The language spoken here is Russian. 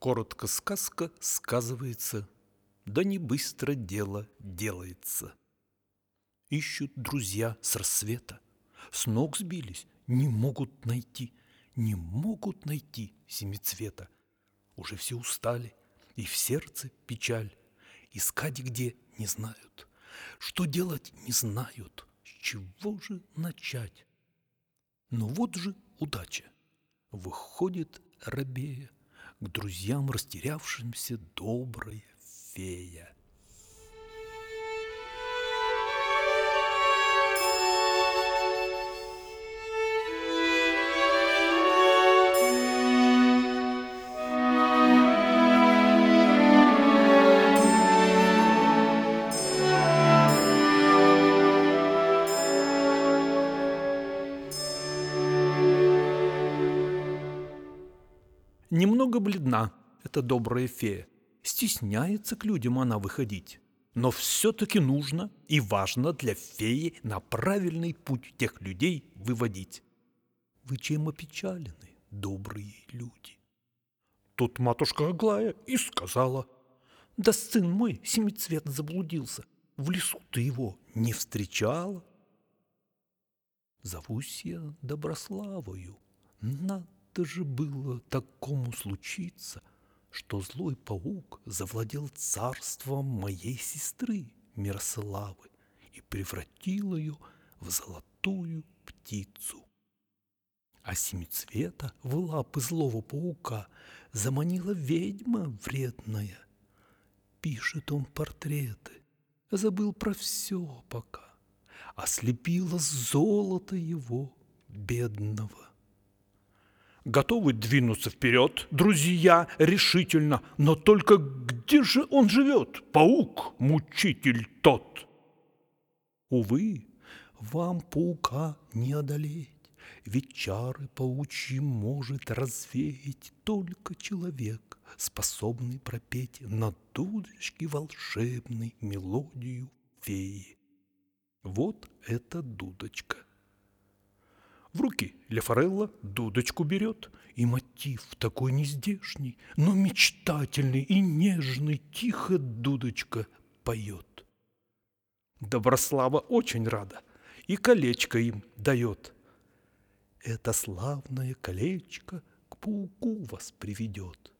Коротко сказка сказывается, да не быстро дело делается. Ищут друзья с рассвета, с ног сбились, не могут найти, не могут найти семицвета. Уже все устали, и в сердце печаль, искать где не знают, что делать не знают, с чего же начать. Но вот же удача, выходит рабея, к друзьям растерявшимся добрая фея. Немного бледна эта добрая фея. Стесняется к людям она выходить. Но все-таки нужно и важно для феи на правильный путь тех людей выводить. Вы чем опечалены, добрые люди? Тут матушка Аглая и сказала, Да сын мой семицвет заблудился, в лесу ты его не встречала. Зовусь я Доброславою, надо же было такому случиться, что злой паук завладел царством моей сестры Мирославы и превратил ее в золотую птицу. А семицвета в лапы злого паука заманила ведьма вредная. Пишет он портреты, забыл про все пока, ослепило золото его бедного. Готовы двинуться вперед, друзья, решительно, но только где же он живет, паук, мучитель тот? Увы, вам паука не одолеть, ведь чары паучьи может развеять только человек, способный пропеть на дудочке волшебной мелодию феи. Вот эта дудочка – в руки Лефорелло дудочку берет, и мотив такой нездешний, но мечтательный и нежный тихо дудочка поет. Доброслава очень рада и колечко им дает. Это славное колечко к пауку вас приведет.